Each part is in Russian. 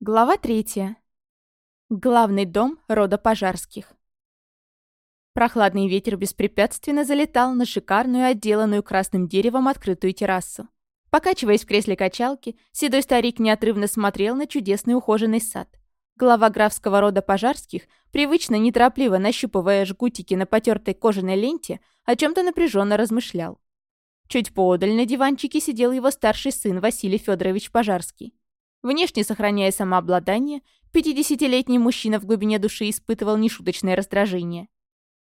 Глава третья. Главный дом рода Пожарских. Прохладный ветер беспрепятственно залетал на шикарную, отделанную красным деревом открытую террасу. Покачиваясь в кресле качалки, седой старик неотрывно смотрел на чудесный ухоженный сад. Глава графского рода Пожарских, привычно неторопливо нащупывая жгутики на потертой кожаной ленте, о чем то напряженно размышлял. Чуть поодаль на диванчике сидел его старший сын Василий Федорович Пожарский. Внешне сохраняя самообладание, 50-летний мужчина в глубине души испытывал нешуточное раздражение.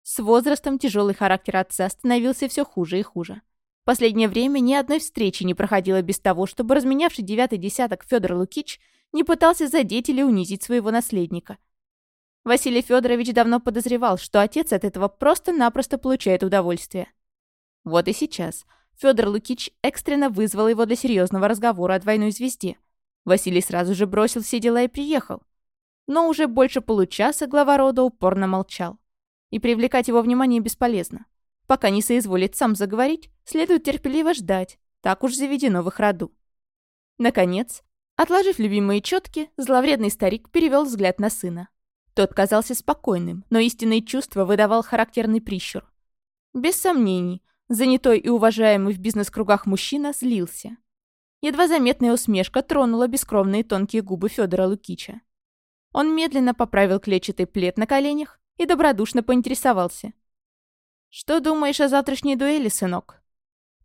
С возрастом тяжелый характер отца становился все хуже и хуже. В последнее время ни одной встречи не проходило без того, чтобы разменявший девятый десяток Федор Лукич не пытался задеть или унизить своего наследника. Василий Федорович давно подозревал, что отец от этого просто-напросто получает удовольствие. Вот и сейчас Федор Лукич экстренно вызвал его для серьезного разговора о двойной звезде – Василий сразу же бросил все дела и приехал. Но уже больше получаса глава рода упорно молчал. И привлекать его внимание бесполезно. Пока не соизволит сам заговорить, следует терпеливо ждать. Так уж заведено в их роду. Наконец, отложив любимые четки, зловредный старик перевел взгляд на сына. Тот казался спокойным, но истинные чувства выдавал характерный прищур. Без сомнений, занятой и уважаемый в бизнес-кругах мужчина злился. Едва заметная усмешка тронула бескровные тонкие губы Федора Лукича. Он медленно поправил клетчатый плед на коленях и добродушно поинтересовался. «Что думаешь о завтрашней дуэли, сынок?»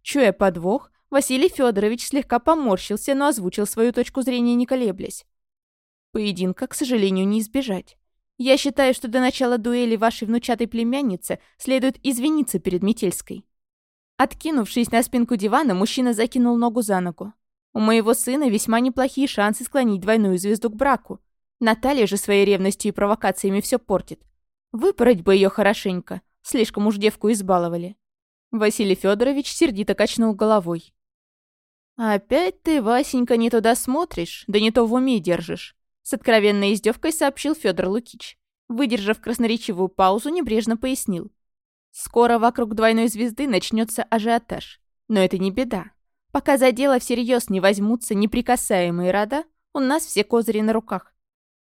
Чуя подвох, Василий Федорович слегка поморщился, но озвучил свою точку зрения, не колеблясь. «Поединка, к сожалению, не избежать. Я считаю, что до начала дуэли вашей внучатой племянницы следует извиниться перед Метельской». Откинувшись на спинку дивана, мужчина закинул ногу за ногу. У моего сына весьма неплохие шансы склонить двойную звезду к браку. Наталья же своей ревностью и провокациями все портит. Выпороть бы ее хорошенько. Слишком уж девку избаловали. Василий Федорович сердито качнул головой. «Опять ты, Васенька, не туда смотришь, да не то в уме держишь», с откровенной издевкой сообщил Федор Лукич. Выдержав красноречивую паузу, небрежно пояснил. «Скоро вокруг двойной звезды начнется ажиотаж. Но это не беда. Пока за дело всерьез не возьмутся неприкасаемые рода, у нас все козыри на руках.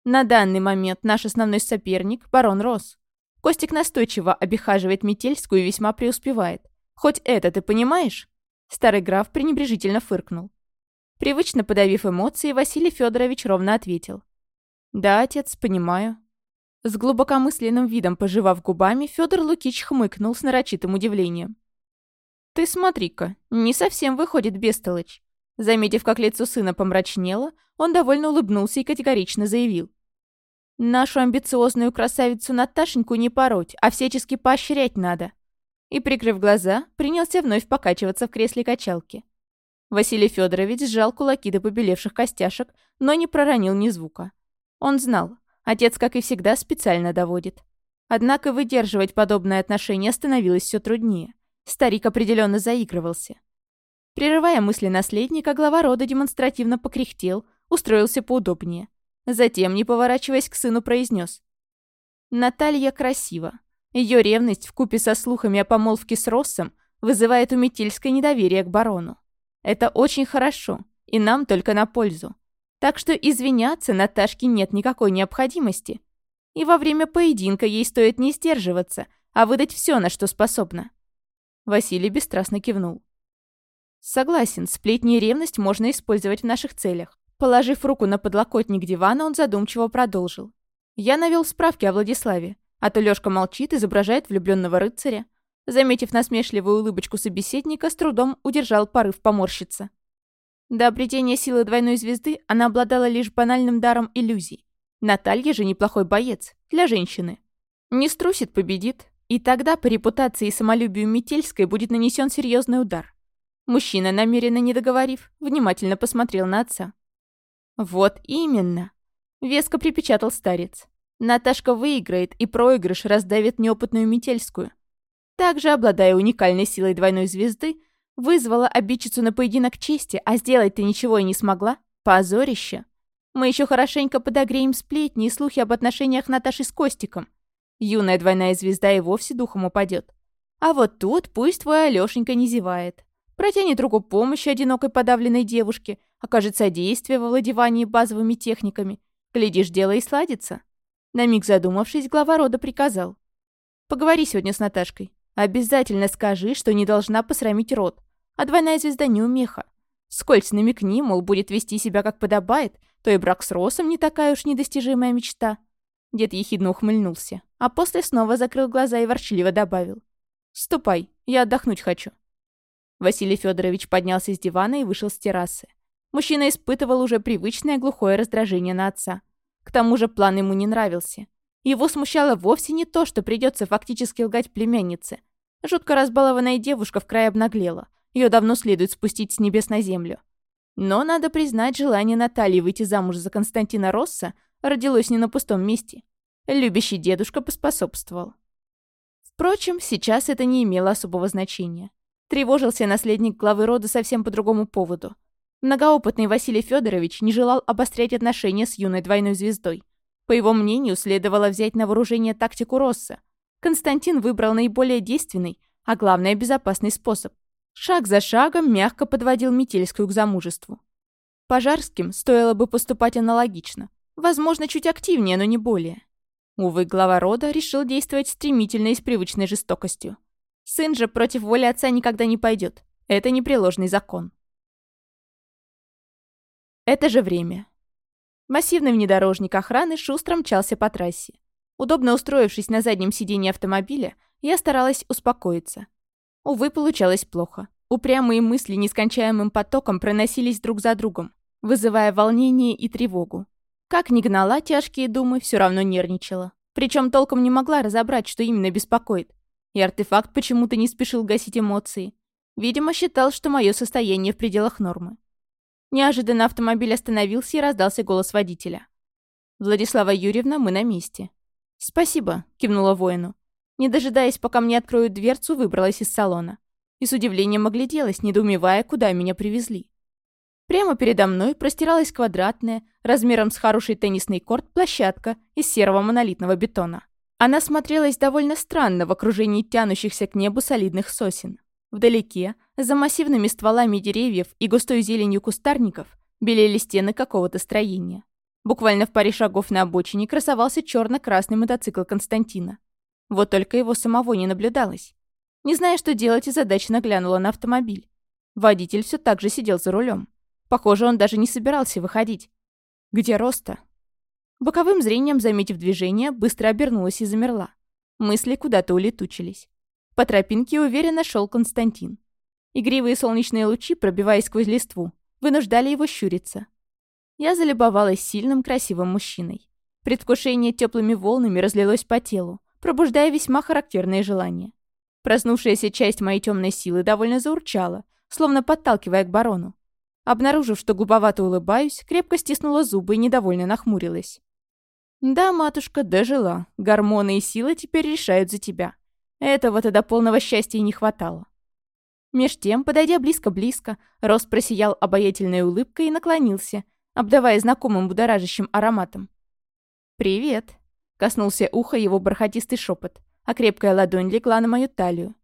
На данный момент наш основной соперник – барон Рос. Костик настойчиво обихаживает Метельскую и весьма преуспевает. Хоть это ты понимаешь?» Старый граф пренебрежительно фыркнул. Привычно подавив эмоции, Василий Федорович ровно ответил. «Да, отец, понимаю». С глубокомысленным видом пожевав губами, Федор Лукич хмыкнул с нарочитым удивлением. «Ты смотри-ка, не совсем выходит бестолочь». Заметив, как лицо сына помрачнело, он довольно улыбнулся и категорично заявил. «Нашу амбициозную красавицу Наташеньку не пороть, а всячески поощрять надо». И, прикрыв глаза, принялся вновь покачиваться в кресле качалки. Василий Федорович сжал кулаки до побелевших костяшек, но не проронил ни звука. Он знал, отец, как и всегда, специально доводит. Однако выдерживать подобное отношение становилось все труднее. Старик определенно заигрывался. Прерывая мысли наследника, глава рода демонстративно покряхтел, устроился поудобнее. Затем, не поворачиваясь к сыну, произнес: «Наталья красива. Ее ревность вкупе со слухами о помолвке с Россом вызывает у Метельской недоверие к барону. Это очень хорошо, и нам только на пользу. Так что извиняться Наташке нет никакой необходимости. И во время поединка ей стоит не сдерживаться, а выдать все, на что способна. Василий бесстрастно кивнул. Согласен, сплетни и ревность можно использовать в наших целях. Положив руку на подлокотник дивана, он задумчиво продолжил. Я навел справки о Владиславе, а то Лёшка молчит, изображает влюбленного рыцаря. Заметив насмешливую улыбочку собеседника, с трудом удержал порыв поморщиться. До обретения силы двойной звезды она обладала лишь банальным даром иллюзий. Наталья же неплохой боец, для женщины. Не струсит, победит, и тогда по репутации и самолюбию Метельской будет нанесен серьезный удар. Мужчина, намеренно не договорив, внимательно посмотрел на отца. «Вот именно!» — веско припечатал старец. «Наташка выиграет, и проигрыш раздавит неопытную Метельскую. Также, обладая уникальной силой двойной звезды, вызвала обидчицу на поединок чести, а сделать-то ничего и не смогла. Позорище! Мы еще хорошенько подогреем сплетни и слухи об отношениях Наташи с Костиком. Юная двойная звезда и вовсе духом упадет. А вот тут пусть твой Алёшенька не зевает. Протянет руку помощи одинокой подавленной девушке, окажет содействие во владевании базовыми техниками. Глядишь, дело и сладится. На миг задумавшись, глава рода приказал. «Поговори сегодня с Наташкой. Обязательно скажи, что не должна посрамить род. А двойная звезда не умеха. Скользь намекни, мол, будет вести себя как подобает, то и брак с Росом не такая уж недостижимая мечта». Дед ехидно ухмыльнулся, а после снова закрыл глаза и ворчливо добавил. «Ступай, я отдохнуть хочу». Василий Федорович поднялся с дивана и вышел с террасы. Мужчина испытывал уже привычное глухое раздражение на отца. К тому же план ему не нравился. Его смущало вовсе не то, что придется фактически лгать племяннице. Жутко разбалованная девушка в край обнаглела. Ее давно следует спустить с небес на землю. Но, надо признать, желание Натальи выйти замуж за Константина Росса родилось не на пустом месте. Любящий дедушка поспособствовал. Впрочем, сейчас это не имело особого значения. Тревожился наследник главы рода совсем по другому поводу. Многоопытный Василий Федорович не желал обострять отношения с юной двойной звездой. По его мнению, следовало взять на вооружение тактику Росса. Константин выбрал наиболее действенный, а главное, безопасный способ. Шаг за шагом мягко подводил Метельскую к замужеству. Пожарским стоило бы поступать аналогично. Возможно, чуть активнее, но не более. Увы, глава рода решил действовать стремительно и с привычной жестокостью. Сын же против воли отца никогда не пойдет. Это непреложный закон. Это же время. Массивный внедорожник охраны шустро мчался по трассе. Удобно устроившись на заднем сиденье автомобиля, я старалась успокоиться. Увы, получалось плохо. Упрямые мысли нескончаемым потоком проносились друг за другом, вызывая волнение и тревогу. Как ни гнала тяжкие думы, все равно нервничала. Причем толком не могла разобрать, что именно беспокоит. И артефакт почему-то не спешил гасить эмоции. Видимо, считал, что мое состояние в пределах нормы. Неожиданно автомобиль остановился и раздался голос водителя. «Владислава Юрьевна, мы на месте». «Спасибо», — кивнула воину. Не дожидаясь, пока мне откроют дверцу, выбралась из салона. И с удивлением огляделась, недоумевая, куда меня привезли. Прямо передо мной простиралась квадратная, размером с хороший теннисный корт, площадка из серого монолитного бетона. Она смотрелась довольно странно в окружении тянущихся к небу солидных сосен. Вдалеке, за массивными стволами деревьев и густой зеленью кустарников, белели стены какого-то строения. Буквально в паре шагов на обочине красовался черно-красный мотоцикл Константина. Вот только его самого не наблюдалось. Не зная, что делать, озадаченно глянула на автомобиль. Водитель все так же сидел за рулем. Похоже, он даже не собирался выходить. Где Роста? Боковым зрением, заметив движение, быстро обернулась и замерла. Мысли куда-то улетучились. По тропинке уверенно шел Константин. Игривые солнечные лучи, пробиваясь сквозь листву, вынуждали его щуриться. Я залюбовалась сильным, красивым мужчиной. Предвкушение теплыми волнами разлилось по телу, пробуждая весьма характерные желания. Проснувшаяся часть моей темной силы довольно заурчала, словно подталкивая к барону. Обнаружив, что глуповато улыбаюсь, крепко стиснула зубы и недовольно нахмурилась. «Да, матушка, дожила. Гормоны и силы теперь решают за тебя. Этого-то до полного счастья не хватало». Меж тем, подойдя близко-близко, Рос просиял обаятельной улыбкой и наклонился, обдавая знакомым будоражащим ароматом. «Привет!» — коснулся уха его бархатистый шепот, а крепкая ладонь легла на мою талию.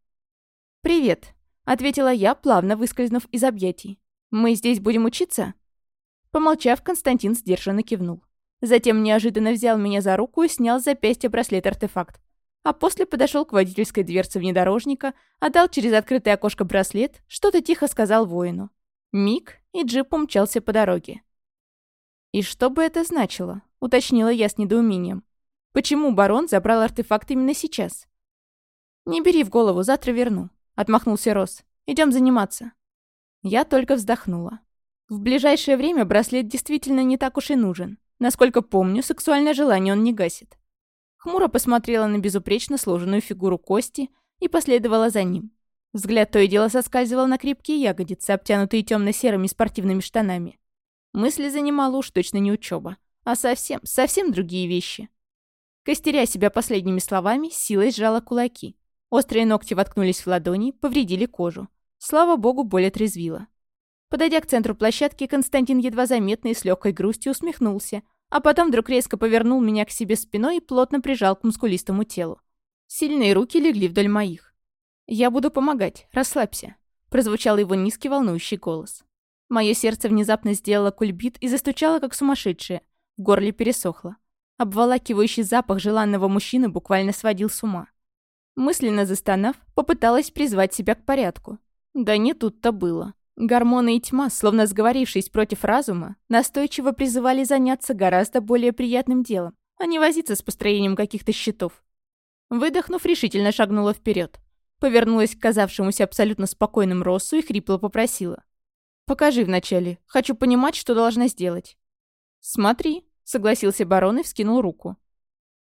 «Привет!» — ответила я, плавно выскользнув из объятий. «Мы здесь будем учиться?» Помолчав, Константин сдержанно кивнул. Затем неожиданно взял меня за руку и снял с запястья браслет-артефакт. А после подошел к водительской дверце внедорожника, отдал через открытое окошко браслет, что-то тихо сказал воину. Миг, и джип умчался по дороге. «И что бы это значило?» — уточнила я с недоумением. «Почему барон забрал артефакт именно сейчас?» «Не бери в голову, завтра верну», — отмахнулся Рос. Идем заниматься». Я только вздохнула. В ближайшее время браслет действительно не так уж и нужен. Насколько помню, сексуальное желание он не гасит. Хмуро посмотрела на безупречно сложенную фигуру Кости и последовала за ним. Взгляд то и дело соскальзывал на крепкие ягодицы, обтянутые темно-серыми спортивными штанами. Мысли занимала уж точно не учеба, а совсем, совсем другие вещи. Костеря себя последними словами, силой сжала кулаки. Острые ногти воткнулись в ладони, повредили кожу. Слава богу, боль отрезвила. Подойдя к центру площадки, Константин едва заметно и с легкой грустью усмехнулся, а потом вдруг резко повернул меня к себе спиной и плотно прижал к мускулистому телу. Сильные руки легли вдоль моих. «Я буду помогать, расслабься», — прозвучал его низкий волнующий голос. Мое сердце внезапно сделало кульбит и застучало, как сумасшедшее. В горле пересохло. Обволакивающий запах желанного мужчины буквально сводил с ума. Мысленно застонав, попыталась призвать себя к порядку. Да не тут-то было. Гормоны и тьма, словно сговорившись против разума, настойчиво призывали заняться гораздо более приятным делом, а не возиться с построением каких-то счетов. Выдохнув, решительно шагнула вперед, Повернулась к казавшемуся абсолютно спокойным Россу и хрипло попросила. «Покажи вначале. Хочу понимать, что должна сделать». «Смотри», — согласился барон и вскинул руку.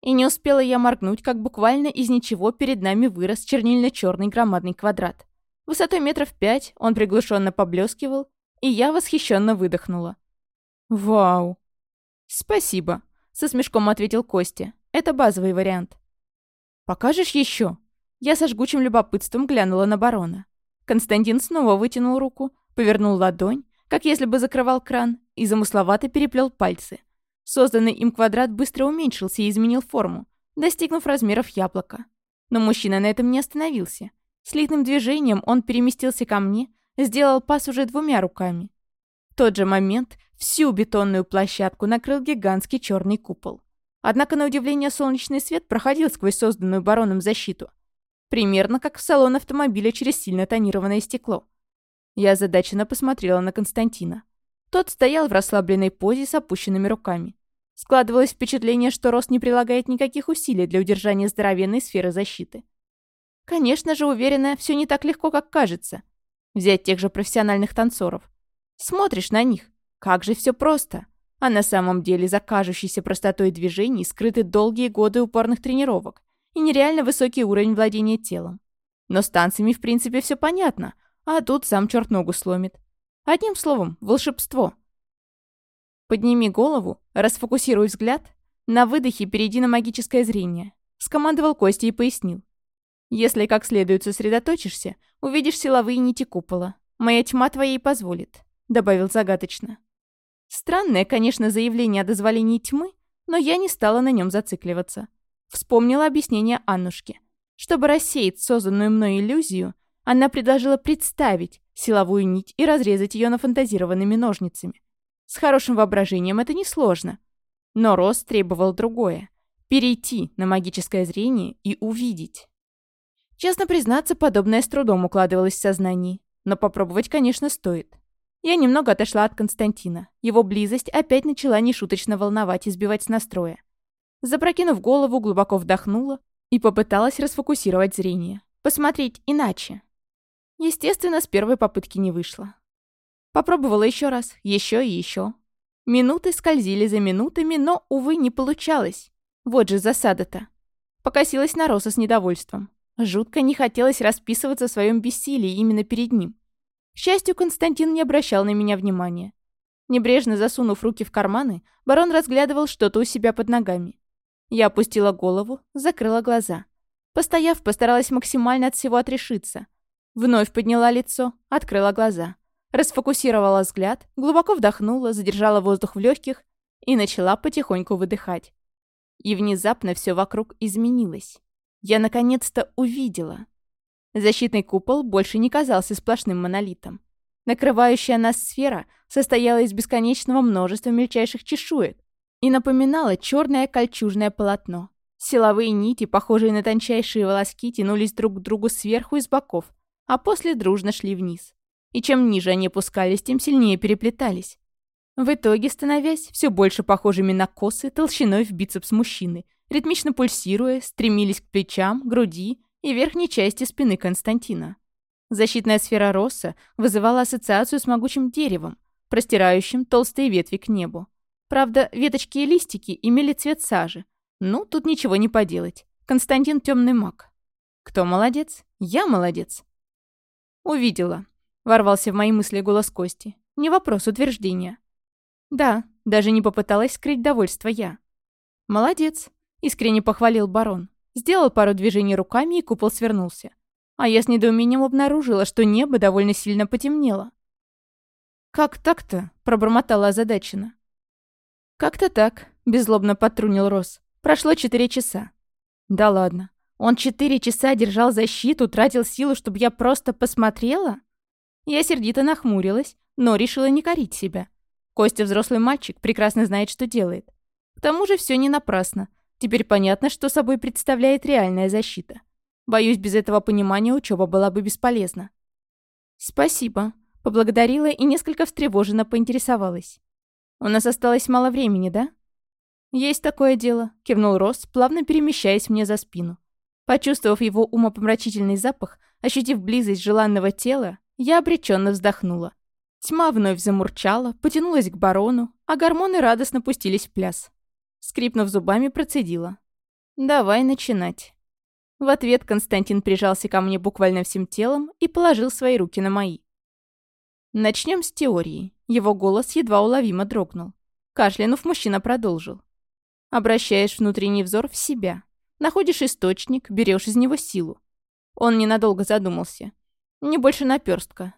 И не успела я моргнуть, как буквально из ничего перед нами вырос чернильно-черный громадный квадрат. Высотой метров пять он приглушенно поблескивал, и я восхищенно выдохнула. «Вау!» «Спасибо», — со смешком ответил Костя. «Это базовый вариант». «Покажешь еще?» Я со жгучим любопытством глянула на барона. Константин снова вытянул руку, повернул ладонь, как если бы закрывал кран, и замысловато переплел пальцы. Созданный им квадрат быстро уменьшился и изменил форму, достигнув размеров яблока. Но мужчина на этом не остановился. Слитным движением он переместился ко мне, сделал пас уже двумя руками. В тот же момент всю бетонную площадку накрыл гигантский черный купол. Однако, на удивление, солнечный свет проходил сквозь созданную бароном защиту. Примерно как в салон автомобиля через сильно тонированное стекло. Я озадаченно посмотрела на Константина. Тот стоял в расслабленной позе с опущенными руками. Складывалось впечатление, что Рост не прилагает никаких усилий для удержания здоровенной сферы защиты. Конечно же, уверена, все не так легко, как кажется. Взять тех же профессиональных танцоров. Смотришь на них. Как же все просто. А на самом деле за кажущейся простотой движений скрыты долгие годы упорных тренировок и нереально высокий уровень владения телом. Но с танцами, в принципе, все понятно, а тут сам черт ногу сломит. Одним словом, волшебство. Подними голову, расфокусируй взгляд, на выдохе перейди на магическое зрение. Скомандовал Костя и пояснил. Если как следует сосредоточишься, увидишь силовые нити купола. Моя тьма твоей позволит», — добавил загадочно. Странное, конечно, заявление о дозволении тьмы, но я не стала на нем зацикливаться. Вспомнила объяснение Аннушки. Чтобы рассеять созданную мной иллюзию, она предложила представить силовую нить и разрезать ее нафантазированными ножницами. С хорошим воображением это несложно. Но Рос требовал другое — перейти на магическое зрение и увидеть. Честно признаться, подобное с трудом укладывалось в сознании, но попробовать, конечно, стоит. Я немного отошла от Константина. Его близость опять начала нешуточно волновать и сбивать с настроя. Запрокинув голову, глубоко вдохнула и попыталась расфокусировать зрение. Посмотреть иначе. Естественно, с первой попытки не вышло. Попробовала еще раз, еще и еще. Минуты скользили за минутами, но, увы, не получалось. Вот же засада-то. Покосилась на Роса с недовольством. Жутко не хотелось расписываться в своем бессилии именно перед ним. К счастью, Константин не обращал на меня внимания. Небрежно засунув руки в карманы, барон разглядывал что-то у себя под ногами. Я опустила голову, закрыла глаза. Постояв, постаралась максимально от всего отрешиться. Вновь подняла лицо, открыла глаза. Расфокусировала взгляд, глубоко вдохнула, задержала воздух в легких и начала потихоньку выдыхать. И внезапно все вокруг изменилось. Я наконец-то увидела. Защитный купол больше не казался сплошным монолитом. Накрывающая нас сфера состояла из бесконечного множества мельчайших чешуек и напоминала черное кольчужное полотно. Силовые нити, похожие на тончайшие волоски, тянулись друг к другу сверху и с боков, а после дружно шли вниз. И чем ниже они опускались, тем сильнее переплетались. В итоге становясь все больше похожими на косы толщиной в бицепс мужчины, ритмично пульсируя, стремились к плечам, груди и верхней части спины Константина. Защитная сфера Росса вызывала ассоциацию с могучим деревом, простирающим толстые ветви к небу. Правда, веточки и листики имели цвет сажи. Ну, тут ничего не поделать. Константин темный маг. Кто молодец? Я молодец. Увидела. Ворвался в мои мысли голос Кости. Не вопрос утверждения. Да, даже не попыталась скрыть довольство я. Молодец. Искренне похвалил барон. Сделал пару движений руками, и купол свернулся. А я с недоумением обнаружила, что небо довольно сильно потемнело. «Как так-то?» — пробормотала озадаченно. «Как-то так», — беззлобно потрунил Рос. «Прошло четыре часа». «Да ладно. Он четыре часа держал защиту, тратил силу, чтобы я просто посмотрела?» Я сердито нахмурилась, но решила не корить себя. Костя взрослый мальчик, прекрасно знает, что делает. К тому же все не напрасно. Теперь понятно, что собой представляет реальная защита. Боюсь, без этого понимания учеба была бы бесполезна. «Спасибо», — поблагодарила и несколько встревоженно поинтересовалась. «У нас осталось мало времени, да?» «Есть такое дело», — кивнул Рос, плавно перемещаясь мне за спину. Почувствовав его умопомрачительный запах, ощутив близость желанного тела, я обреченно вздохнула. Тьма вновь замурчала, потянулась к барону, а гормоны радостно пустились в пляс. Скрипнув зубами, процедила. «Давай начинать». В ответ Константин прижался ко мне буквально всем телом и положил свои руки на мои. Начнем с теории. Его голос едва уловимо дрогнул. Кашлянув, мужчина продолжил. Обращаешь внутренний взор в себя. Находишь источник, берешь из него силу. Он ненадолго задумался. Не больше наперстка.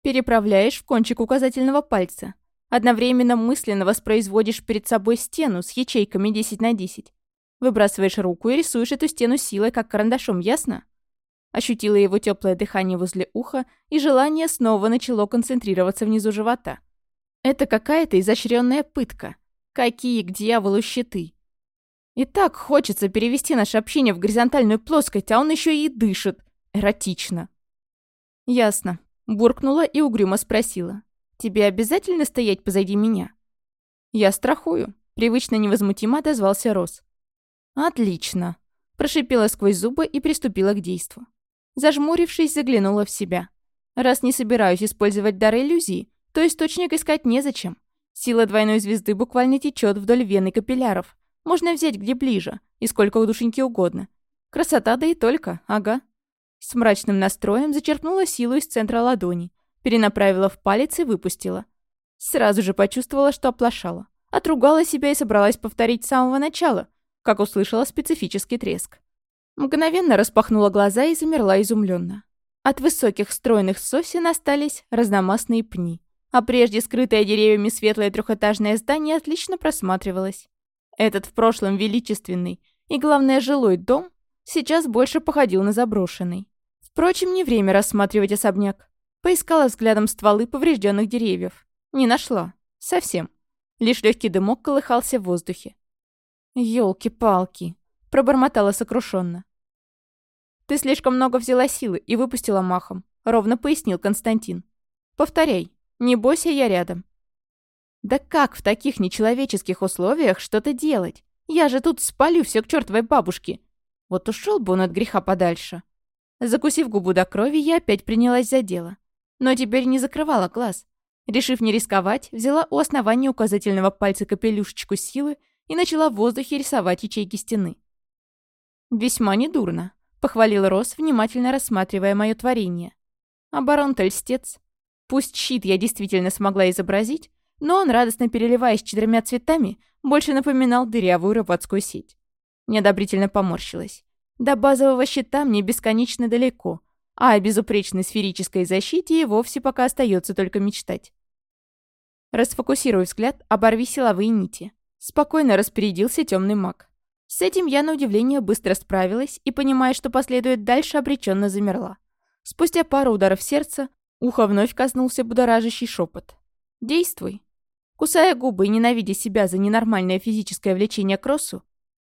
Переправляешь в кончик указательного пальца. Одновременно мысленно воспроизводишь перед собой стену с ячейками 10 на 10. Выбрасываешь руку и рисуешь эту стену силой, как карандашом, ясно? Ощутила его теплое дыхание возле уха, и желание снова начало концентрироваться внизу живота. Это какая-то изощренная пытка. Какие к дьяволу щиты? И так хочется перевести наше общение в горизонтальную плоскость, а он еще и дышит. Эротично. Ясно. Буркнула и угрюмо спросила. Тебе обязательно стоять позади меня? Я страхую. Привычно невозмутимо отозвался Рос. «Отлично!» Прошипела сквозь зубы и приступила к действу. Зажмурившись, заглянула в себя. Раз не собираюсь использовать дар иллюзии, то источник искать незачем. Сила двойной звезды буквально течет вдоль вены капилляров. Можно взять где ближе, и сколько у душеньки угодно. Красота да и только, ага. С мрачным настроем зачерпнула силу из центра ладони, перенаправила в палец и выпустила. Сразу же почувствовала, что оплошала. Отругала себя и собралась повторить с самого начала, как услышала специфический треск. Мгновенно распахнула глаза и замерла изумленно. От высоких стройных сосен остались разномастные пни, а прежде скрытое деревьями светлое трехэтажное здание отлично просматривалось. Этот в прошлом величественный и, главное, жилой дом сейчас больше походил на заброшенный. Впрочем, не время рассматривать особняк. Поискала взглядом стволы поврежденных деревьев. Не нашла. Совсем. Лишь легкий дымок колыхался в воздухе. «Елки-палки!» — пробормотала сокрушенно. «Ты слишком много взяла силы и выпустила махом», — ровно пояснил Константин. «Повторяй. Не бойся, я рядом». «Да как в таких нечеловеческих условиях что-то делать? Я же тут спалю все к чертовой бабушке. Вот ушел бы он от греха подальше». Закусив губу до крови, я опять принялась за дело. Но теперь не закрывала глаз. Решив не рисковать, взяла у основания указательного пальца капелюшечку силы и начала в воздухе рисовать ячейки стены. «Весьма недурно», — похвалил Рос, внимательно рассматривая мое творение. «Оборон-то льстец. Пусть щит я действительно смогла изобразить, но он, радостно переливаясь четырьмя цветами, больше напоминал дырявую рыбацкую сеть. Неодобрительно поморщилась. До базового щита мне бесконечно далеко, а о безупречной сферической защите и вовсе пока остается только мечтать. Расфокусируй взгляд, оборви силовые нити. Спокойно распорядился темный маг. С этим я, на удивление, быстро справилась и, понимая, что последует дальше, обреченно замерла. Спустя пару ударов сердца, ухо вновь коснулся будоражащий шепот. «Действуй». Кусая губы и ненавидя себя за ненормальное физическое влечение к Россу,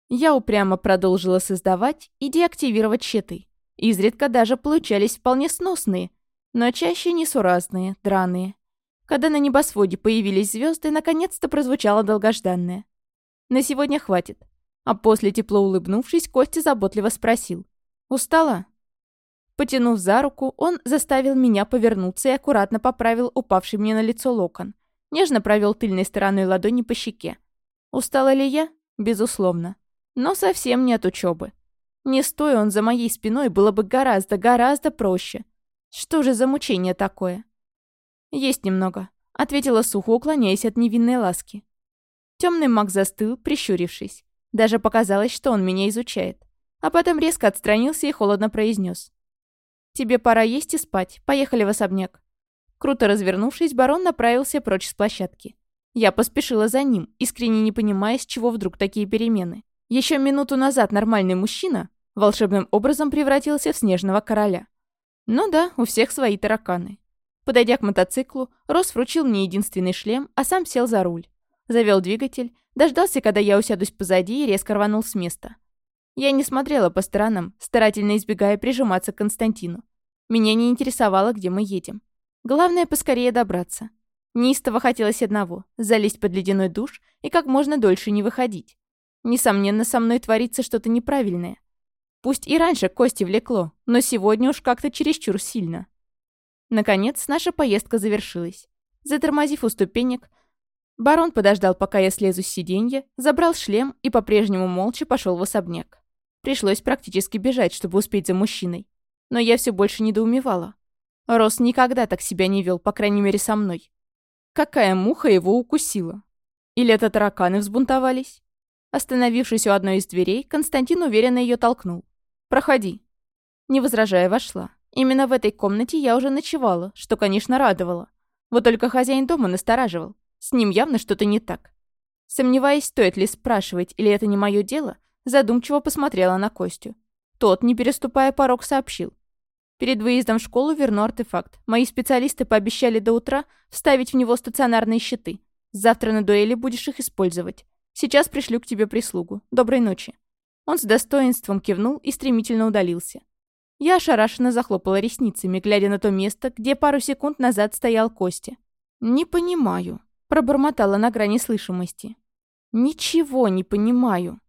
я упрямо продолжила создавать и деактивировать щиты. Изредка даже получались вполне сносные, но чаще несуразные, драные. Когда на небосводе появились звезды, наконец-то прозвучало долгожданное. На сегодня хватит. А после, тепло улыбнувшись, Костя заботливо спросил. «Устала?» Потянув за руку, он заставил меня повернуться и аккуратно поправил упавший мне на лицо локон. Нежно провел тыльной стороной ладони по щеке. Устала ли я? Безусловно. Но совсем не от учебы. Не стоя он за моей спиной, было бы гораздо, гораздо проще. Что же за мучение такое? Есть немного, ответила сухо, уклоняясь от невинной ласки. Темный маг застыл, прищурившись. Даже показалось, что он меня изучает. А потом резко отстранился и холодно произнес: «Тебе пора есть и спать. Поехали в особняк». Круто развернувшись, барон направился прочь с площадки. Я поспешила за ним, искренне не понимая, с чего вдруг такие перемены. Еще минуту назад нормальный мужчина волшебным образом превратился в снежного короля. Ну да, у всех свои тараканы. Подойдя к мотоциклу, Рос вручил мне единственный шлем, а сам сел за руль. Завел двигатель, дождался, когда я усядусь позади и резко рванул с места. Я не смотрела по сторонам, старательно избегая прижиматься к Константину. Меня не интересовало, где мы едем. Главное, поскорее добраться. Неистово хотелось одного — залезть под ледяной душ и как можно дольше не выходить. Несомненно, со мной творится что-то неправильное. Пусть и раньше кости влекло, но сегодня уж как-то чересчур сильно. Наконец, наша поездка завершилась. Затормозив у ступенек, барон подождал, пока я слезу с сиденья, забрал шлем и по-прежнему молча пошел в особняк. Пришлось практически бежать, чтобы успеть за мужчиной. Но я все больше недоумевала. Рос никогда так себя не вел, по крайней мере, со мной. Какая муха его укусила? Или это тараканы взбунтовались? Остановившись у одной из дверей, Константин уверенно ее толкнул. «Проходи». Не возражая, вошла. Именно в этой комнате я уже ночевала, что, конечно, радовало. Вот только хозяин дома настораживал. С ним явно что-то не так. Сомневаясь, стоит ли спрашивать, или это не мое дело, задумчиво посмотрела на Костю. Тот, не переступая порог, сообщил. Перед выездом в школу верну артефакт. Мои специалисты пообещали до утра вставить в него стационарные щиты. Завтра на дуэли будешь их использовать. Сейчас пришлю к тебе прислугу. Доброй ночи». Он с достоинством кивнул и стремительно удалился. Я ошарашенно захлопала ресницами, глядя на то место, где пару секунд назад стоял Костя. «Не понимаю», — пробормотала на грани слышимости. «Ничего не понимаю».